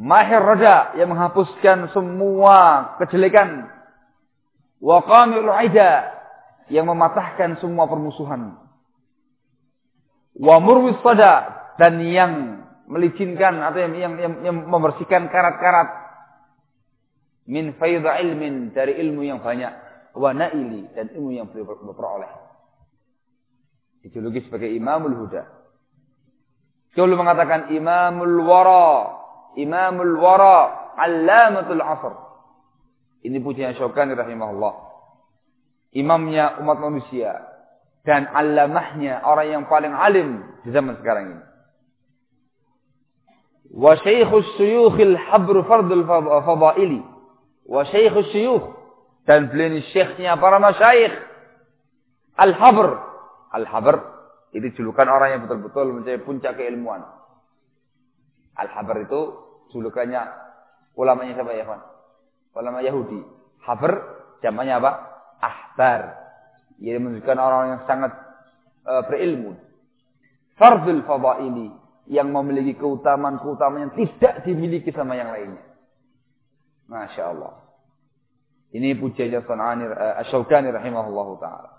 Mahir Roda yang menghapuskan semua kejelekan Wa qamil aida yang mematahkan semua permusuhan. Wa murwis sada dan yang melicinkan atau yang, yang, yang, yang membersihkan karat-karat min faidha ilmin dari ilmu yang banyak wa naili dan ilmu yang beliau berperoleh. Dijuluki sebagai Imamul Huda. Kalau mengatakan Imamul Wara, Imamul Wara, Allamatul Asr. Ini pujian Syukani rahimahullah. Imamnya umat manusia. Dan alamahnya orang yang paling alim di zaman sekarang ini. Wa syaikhus syuyukhil habru fardul fadaili. Wa syaikhus syuyukh. Dan beliau syekhnya para masyayikh. Al-habr. Al-habr. Itu julukan orang yang betul-betul mencapai puncak keilmuan. Al-habr itu julukannya ulamanya siapa ya, Pak? Ulama Yahudi. Habr jamannya apa? Ahbar. Ia menunjukkan orang yang sangat uh, berilmu. Fardul fadaili yang memiliki keutamaan-keutamaan yang tidak dimiliki sama yang lainnya. Masya Allah. Ini pujiannya Sanani uh, eh, Asyawkani rahimahullah ta'ala.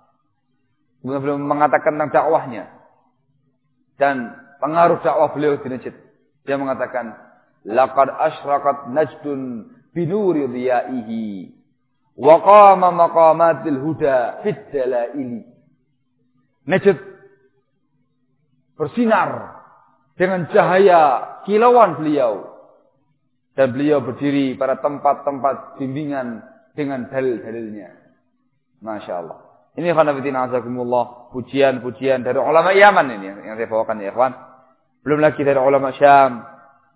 Kemudian beliau mengatakan tentang dakwahnya. Dan pengaruh dakwah beliau di Najd. Dia mengatakan, Laqad asyraqat najdun binuri dhiyaihi. Wa qama maqamatil huda fit dalaili. Najd bersinar dengan cahaya kilauan beliau. Dan beliau berdiri pada tempat-tempat bimbingan dengan dalil-dalilnya. Masya Allah. Ini khanafitina azakumullah. Pujian-pujian dari ulama Yaman ini yang saya bawakan ya ikhwan. Belum lagi dari ulama Syam.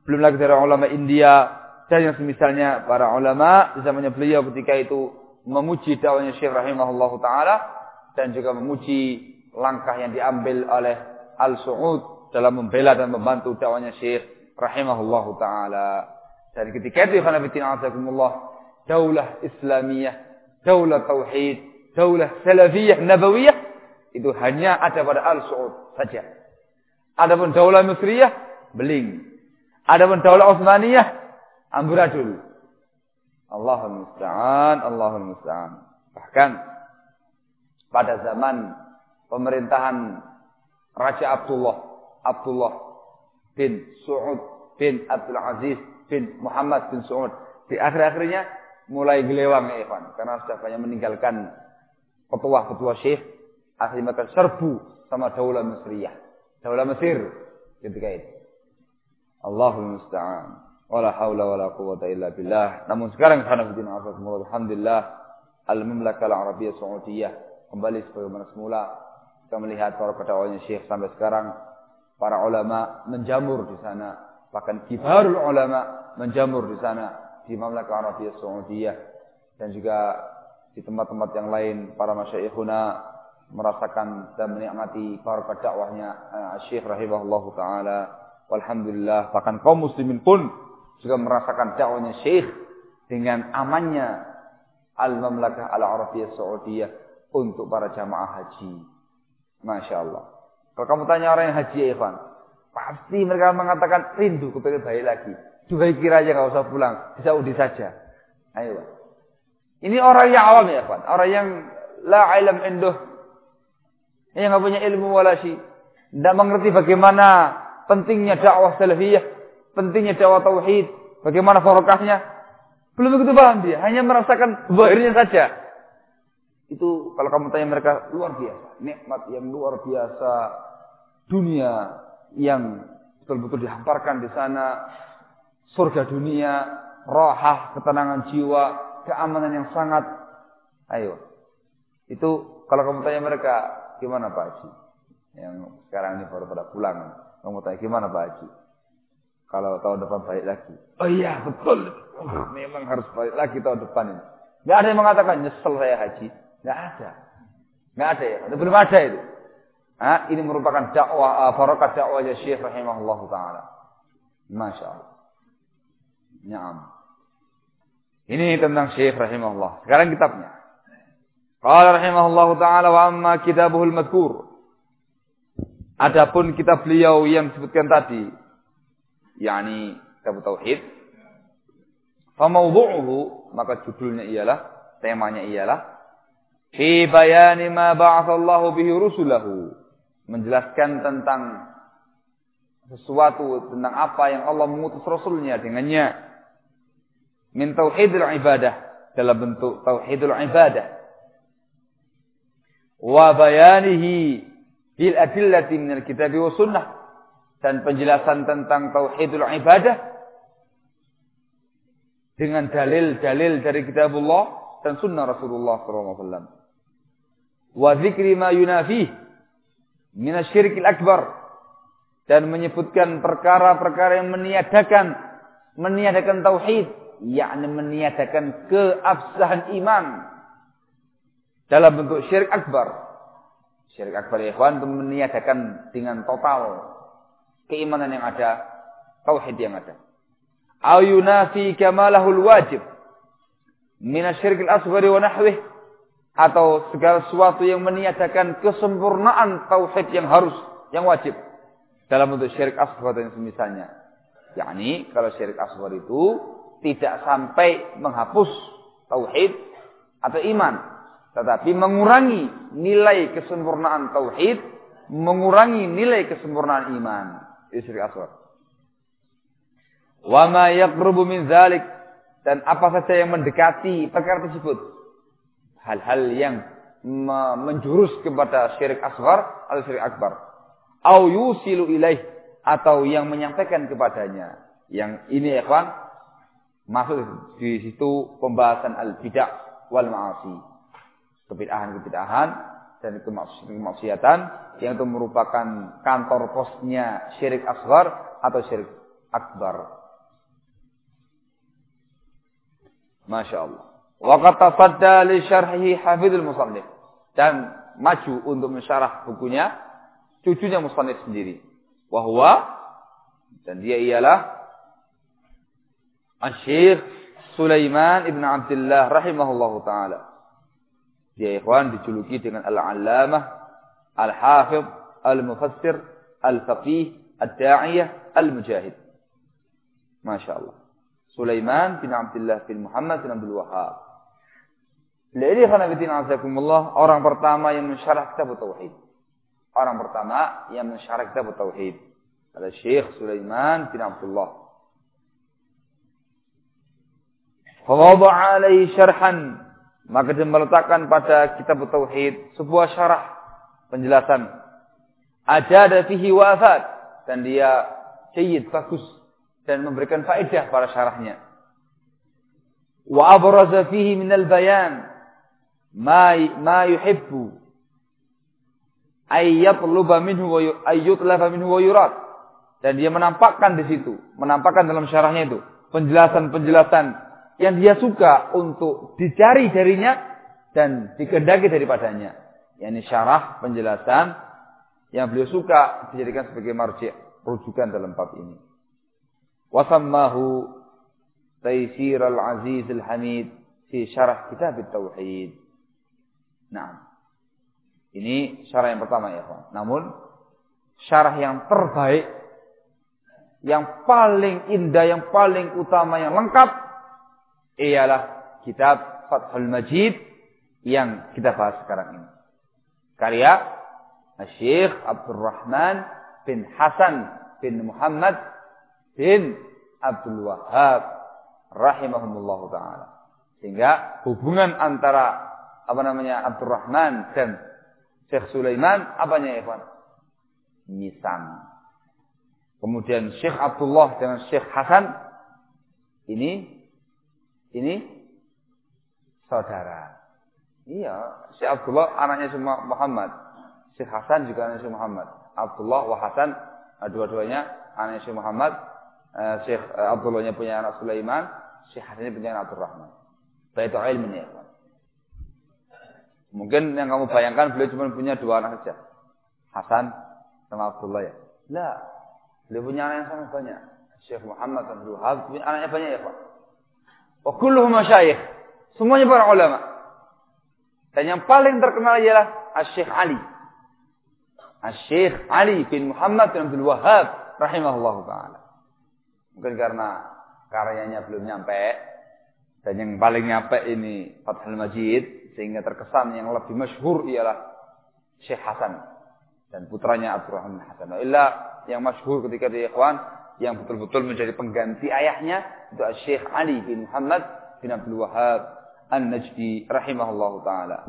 Belum lagi dari ulama India. Dan yang semisalnya para ulama zamannya beliau ketika itu memuji dakwahnya Syekh rahimahullah ta'ala. Dan juga memuji langkah yang diambil oleh Al-Su'ud dalam membela dan membantu dakwanya Syekh rahimahullahu taala. Dan ketika itu khanafitina azakumullah, daulah Islamiyah, daulah tauhid, daulah salafiyah nabawiyah itu hanya ada pada Al Saud saja. Adapun daulah Misriyah beling. Adapun daulah Utsmaniyah amburadul. Allahul musta'an, Allahul musta'an. Bahkan pada zaman pemerintahan Raja Abdullah Abdullah bin Su'ud bin Abdul Aziz bin Muhammad bin Su'ud. Di akhir-akhirnya mulai gelewang ya. Karena sudah banyak meninggalkan petua-petua syekh. Akhirnya mereka serbu sama daulah Mesriyah. Daulah Mesir ketika itu. Allahul musta'an. Wala hawla wala quwata illa billah. Namun sekarang alhamdulillah Al-Mamlakah Al-Arabiyah Saudiyah kembali sebagaimana semula kita melihat para pedakwahnya Syekh sampai sekarang para ulama menjamur di sana, bahkan kibarul ulama menjamur di sana di Mamlakah Arabia Saudiyah dan juga di tempat-tempat yang lain para masyayikhuna merasakan dan menikmati para dakwahnya uh, Syekh rahimahullahu taala walhamdulillah bahkan kaum muslimin pun juga merasakan dakwahnya Syekh dengan amannya Al-Mamlakah Al-Arabiyah Saudiyah untuk para jamaah haji. Masya Allah. Kalau kamu tanya orang yang haji ya Ivan, pasti mereka mengatakan rindu kepada bayi lagi. Duhai kira aja nggak usah pulang, di Saudi saja. Ayo. Ini orang yang awam ya Ivan, orang yang la ilm induh. Yang nggak punya ilmu walasi. Tidak mengerti bagaimana pentingnya dakwah salafiyah, pentingnya dakwah tauhid, bagaimana farokahnya. Belum begitu paham dia, hanya merasakan zahirnya saja. Itu kalau kamu tanya mereka luar biasa, nikmat yang luar biasa, dunia yang betul-betul dihamparkan di sana, surga dunia, rohah, ketenangan jiwa, keamanan yang sangat. Ayo, itu kalau kamu tanya mereka gimana Pak Haji? Yang sekarang ini baru pada pulang, kamu tanya gimana Pak Haji? Kalau tahun depan balik lagi. Oh iya betul, memang harus balik lagi tahun depan ini. Gak ada yang mengatakan nyesel saya haji. Nggak ada. Nggak ada ya. Belum ada itu. Nah, ini merupakan dakwah, uh, barokat dakwahnya Syekh rahimahullah ta'ala. Masya Allah. Naam. Ini tentang Syekh rahimahullah. Sekarang kitabnya. Qala rahimahullah ta'ala wa amma kitabuhul madkur. Adapun kitab beliau yang disebutkan tadi. yakni kitab tauhid. Famawdu'uhu. Maka judulnya ialah. Temanya ialah fi bayani ma ba'athallahu bihi rusulahu menjelaskan tentang sesuatu tentang apa yang Allah mengutus rasulnya dengannya min tauhidul ibadah dalam bentuk tauhidul ibadah wa bayanihi bil adillati min alkitab wa sunnah. Dan penjelasan tentang tauhidul ibadah dengan dalil-dalil dari kitabullah dan sunnah Rasulullah SAW wa dzikri ma yunafih min asyirkil akbar. Dan menyebutkan perkara-perkara yang meniadakan meniadakan tauhid, yakni meniadakan keabsahan iman dalam bentuk syirik akbar. Syirik akbar ya ikhwan itu meniadakan dengan total keimanan yang ada, tauhid yang ada. Ayunafi kamalahul wajib minasyirikil asghari wa nahwih atau segala sesuatu yang meniadakan kesempurnaan tauhid yang harus yang wajib dalam bentuk syirik asghar dan semisalnya. Yakni kalau syirik asghar itu tidak sampai menghapus tauhid atau iman, tetapi mengurangi nilai kesempurnaan tauhid, mengurangi nilai kesempurnaan iman. Itu syirik asghar. Wa ma yaqrubu min dzalik dan apa saja yang mendekati perkara tersebut. Hal-hal yang menjurus kepada syirik asghar atau syirik akbar. Au yusilu ilaih atau yang menyampaikan kepadanya. Yang ini ya kawan, masuk di situ pembahasan al-bid'ah wal ma'asi. Kebid'ahan-kebid'ahan dan kemaksiatan yang itu merupakan kantor posnya syirik asghar atau syirik akbar. Masya Allah. Waqat tafadda li syarhihi hafidul musannif. Dan maju untuk mensyarah bukunya cucunya musannif sendiri. Wahwa dan dia ialah Syekh Sulaiman ibn Abdullah rahimahullahu taala. Dia ikhwan dijuluki dengan Al-Allamah, Al-Hafidh, Al-Mufassir, Al-Faqih, Ad-Da'iyah, Al-Mujahid. Masya Allah. Sulaiman bin Abdullah bin Muhammad bin Abdul Wahab. Jadi khanafitin azakumullah orang pertama yang mensyarah kitab tauhid. Orang pertama yang mensyarah kitab tauhid adalah Syekh Sulaiman bin Abdullah. Fawada alaihi syarhan maka dia meletakkan pada kitab tauhid sebuah syarah penjelasan. Ada fihi wafat. Dan dia sayyid bagus. Dan memberikan faedah para syarahnya. Wa abraza fihi min al-bayan ma ma yuhibbu. Ay yatluba minhu wa ay yutlaba minhu wa. Dan dia menampakkan di situ, menampakkan dalam syarahnya itu. Penjelasan-penjelasan yang dia suka untuk dicari darinya dan dikendaki daripadanya. yakni syarah penjelasan yang beliau suka dijadikan sebagai marji' rujukan dalam bab ini. Wasammahu Taisir al-Aziz al-Hamid fi syarah kitab tauhid. Nah, ini syarah yang pertama ya, Pak. Namun syarah yang terbaik yang paling indah, yang paling utama, yang lengkap ialah kitab Fathul Majid yang kita bahas sekarang ini. Karya Syekh Abdurrahman bin Hasan bin Muhammad bin Abdul Wahab rahimahumullah taala. Sehingga hubungan antara apa namanya Abdurrahman dan Syekh Sulaiman apanya ya kawan? Nisan. Kemudian Syekh Abdullah dengan Syekh Hasan ini ini saudara. Iya, Syekh Abdullah anaknya semua Muhammad. Syekh Hasan juga anaknya Syekh Muhammad. Abdullah wa Hasan dua-duanya anaknya Syekh Muhammad uh, Syekh uh, Abdullahnya punya anak Sulaiman, Syekh Hasannya punya anak Abdul Rahman. Baitu ilmunya ya. Mungkin yang kamu bayangkan beliau cuma punya dua anak saja. Hasan sama Abdullah ya. Nah, beliau punya anak yang sangat banyak. Syekh Muhammad Abdul Wahab punya anaknya banyak ya Pak. Wa kulluhum masyayikh. Semuanya para ulama. Dan yang paling terkenal ialah Syekh Ali. Syekh Ali bin Muhammad bin Abdul Wahab rahimahullah taala. Mungkin karena karyanya belum nyampe. Dan yang paling nyampe ini Fathul Majid. Sehingga terkesan yang lebih masyhur ialah Syekh Hasan. Dan putranya Abdurrahman Hasan. Illa yang masyhur ketika di ikhwan. Yang betul-betul menjadi pengganti ayahnya. Itu Syekh Ali bin Muhammad bin Abdul Wahab. An-Najdi rahimahullah ta'ala.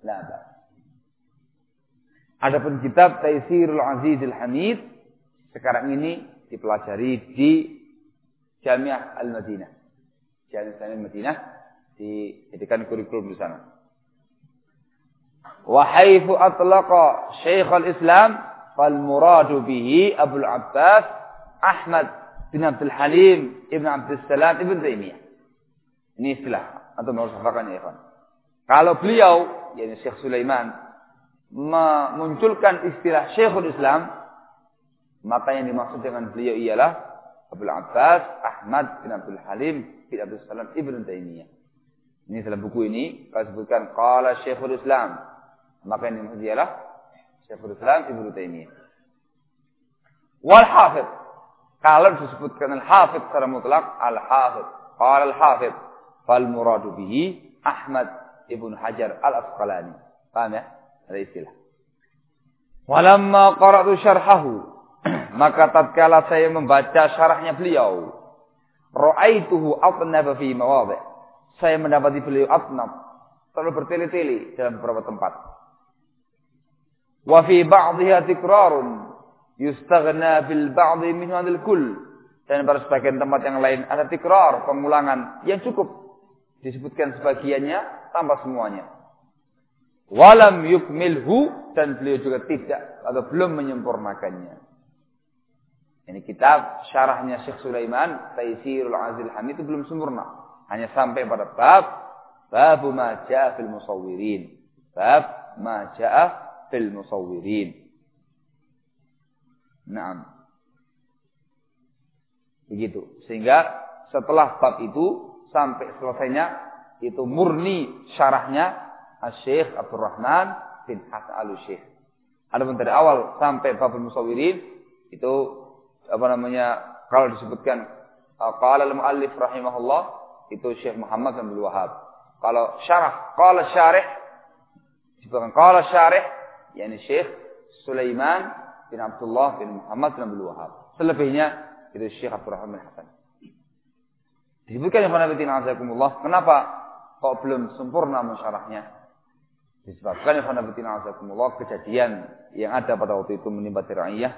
Nah, Adapun kitab Taisirul Azizil Hamid sekarang ini dipelajari di Jamiah Al-Madinah. Jamiah Al-Madinah dijadikan kurikulum di sana. Wa haitsu atlaqa Syekh al-Islam muradu bihi Abdul Abbas Ahmad bin Abdul Halim Ibn Abdul Salam Ibn Taimiyah. Ini istilah atau mengusahakan ya Kalau beliau, yakni Syekh Sulaiman, memunculkan istilah Syekhul Islam, maka yang dimaksud dengan beliau ialah Abdul Abbas Ahmad bin Abdul Halim bin Abdul Salam Ibn Taimiyah. Ini dalam buku ini kalau sebutkan qala Syekhul Islam, maka yang dimaksud ialah Syekhul Islam Ibn Taimiyah. Wal Hafidh. Kalau disebutkan al-Hafidh secara mutlak, al-Hafidh. Qala al-Hafidh. Fal muradu bihi Ahmad Ibn Hajar al-Asqalani. Paham ya? Ada istilah. Walamma qara'tu syarhahu. Maka tatkala saya membaca syarahnya beliau. Ra'aituhu atnaba fi mawadhi' saya mendapati beliau atnab, selalu bertele-tele dalam beberapa tempat. Wa fi ba'dhiha tikrarun yustaghna bil hadil kull. Dan pada sebagian tempat yang lain ada tikrar, pengulangan yang cukup. Disebutkan sebagiannya tanpa semuanya. Walam yukmilhu dan beliau juga tidak atau belum menyempurnakannya. Ini kitab syarahnya Syekh Sulaiman, Taisirul Azil Hamid itu belum sempurna. Hanya sampai pada bab bab ma fil musawwirin. Bab ma fil musawwirin. Naam. Begitu. Sehingga setelah bab itu sampai selesainya itu murni syarahnya Syekh Abdurrahman bin Hasan al-Syekh. Adapun dari awal sampai bab musawirin itu apa namanya kalau disebutkan qala al-muallif rahimahullah itu Syekh Muhammad bin Abdul Wahab. Kalau syarah, qala syarih disebutkan qala syarih yakni Syekh Sulaiman bin Abdullah bin Muhammad bin Abdul Wahab. Selebihnya itu Syekh Abdurrahman bin Hasan. Disebutkan yang Nabi Azakumullah, kenapa kok belum sempurna mensyarahnya? Disebabkan yang Nabi Azakumullah kejadian yang ada pada waktu itu menimpa Tiraiyah,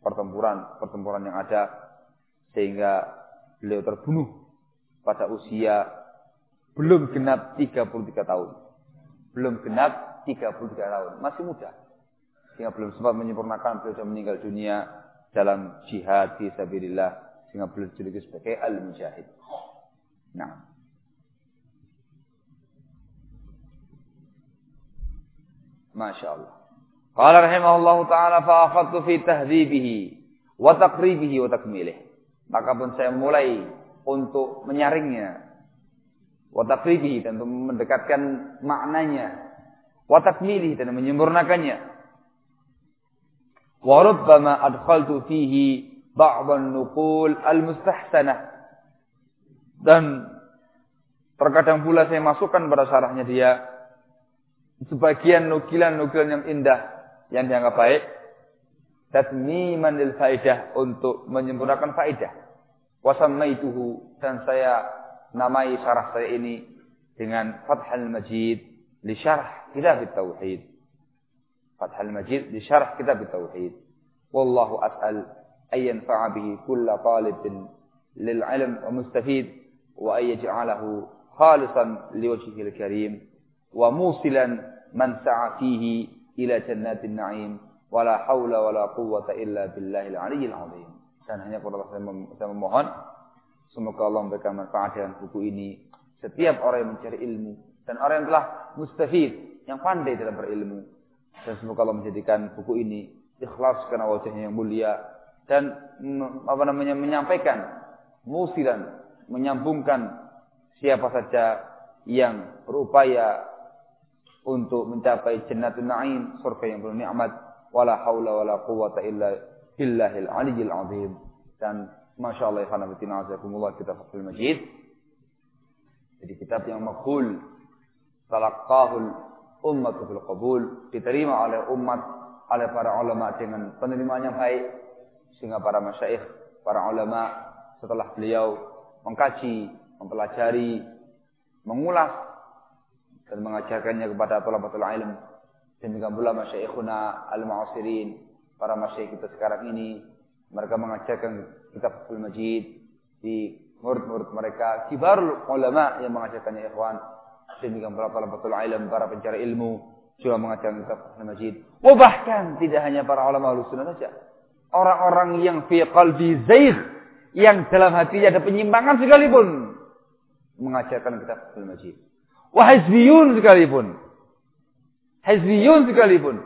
pertempuran, pertempuran yang ada sehingga beliau terbunuh pada usia belum genap 33 tahun. Belum genap 33 tahun. Masih muda. Sehingga belum sempat menyempurnakan beliau sudah meninggal dunia dalam jihad di sabilillah sehingga beliau dijuluki sebagai al-mujahid. Nah. Masya Allah. Qala rahimahullah ta'ala fa'akhadtu fi tahdzibihi wa taqribihi wa takmilih. Maka pun saya mulai untuk menyaringnya. Watakribi dan untuk mendekatkan maknanya. Watakmili dan menyempurnakannya. Warubbama adkhaltu fihi ba'dan nukul al-mustahsanah. Dan terkadang pula saya masukkan pada syarahnya dia sebagian nukilan-nukilan yang indah yang dianggap baik tatmiman lil faidah untuk menyempurnakan faidah wasammaituhu dan saya namai syarah saya ini dengan Fathul Majid li syarah kitab tauhid. Fathul Majid li syarah kitab tauhid. Wallahu as'al ay yanfa'a bihi kull talibin lil ilm wa mustafid wa ay yaj'alahu khalisan liwajhihi al-karim wa musilan man sa'a fihi ila jannatin na'im wala haula wala quwwata illa billahil aliyyil azim. Dan hanya kepada Allah saya memohon. Semoga Allah memberikan manfaat dengan buku ini. Setiap orang yang mencari ilmu. Dan orang yang telah mustafid. Yang pandai dalam berilmu. Dan semoga Allah menjadikan buku ini ikhlas karena wajahnya yang mulia. Dan apa namanya menyampaikan. Musilan. Menyambungkan siapa saja yang berupaya untuk mencapai jannatul na'im, surga yang penuh nikmat, wala haula wala quwata illa billahil aliyyil azim dan Masya Allah ya betina azakumullah kitab Fathul Majid jadi kitab yang makbul talaqahul umat fil qabul diterima oleh umat oleh para ulama dengan penerimaan yang baik sehingga para masyaikh para ulama setelah beliau mengkaji mempelajari mengulas dan mengajarkannya kepada talabatul ilm. Demikian pula masyaikhuna al-ma'asirin para masyayikh kita sekarang ini mereka mengajarkan kitab Fathul Majid di murid-murid mereka kibarul ulama yang mengajarkannya ikhwan demikian para talabatul ilm para pencari ilmu juga mengajarkan kitab Fathul Majid. Oh bahkan tidak hanya para ulama sunnah saja. Orang-orang yang fi qalbi zair yang dalam hatinya ada penyimpangan sekalipun mengajarkan kitab Fathul Majid. Wah hizbiyun sekalipun. Hizbiyun sekalipun.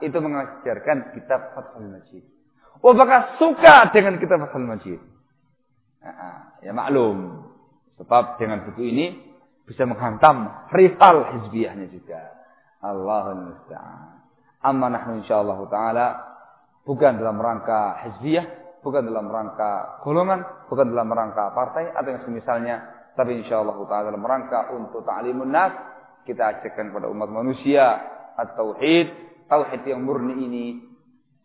Itu mengajarkan kitab Fathul Majid. Oh apakah suka dengan kitab Fathul Majid? Nah, ya maklum. Sebab dengan buku ini bisa menghantam rival hizbiyahnya juga. Allahul musta'an. Amma nahnu insyaallah taala bukan dalam rangka hizbiyah, bukan dalam rangka golongan, bukan dalam rangka partai atau yang semisalnya, tapi insyaallah taala dalam rangka untuk ta'limun nas, kita ajarkan kepada umat manusia at-tauhid, tauhid yang murni ini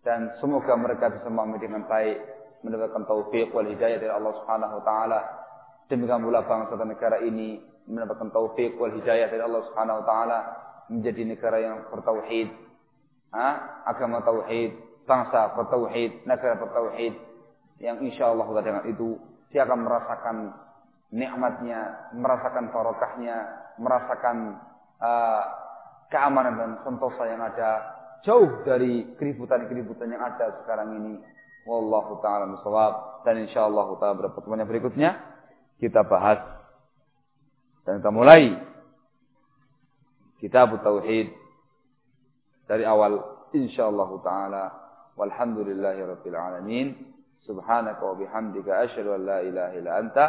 dan semoga mereka bisa memahami dengan baik mendapatkan taufik wal hidayah dari Allah Subhanahu wa taala demikian pula bangsa dan negara ini mendapatkan taufik wal hidayah dari Allah Subhanahu wa taala menjadi negara yang bertauhid ha? agama tauhid bangsa bertauhid negara bertauhid yang insyaallah dengan itu dia akan merasakan nikmatnya merasakan barokahnya merasakan uh, keamanan dan sentosa yang ada jauh dari keributan-keributan yang ada sekarang ini. Wallahu taala musawab dan insyaallah taala pada pertemuan berikutnya kita bahas dan kita mulai. Kitab tauhid. Dari awal insyaallah taala. Walhamdulillahirabbil alamin. Subhanaka wa bihamdika asyhadu an la ilaha illa anta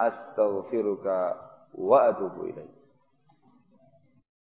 astaghfiruka wa atubu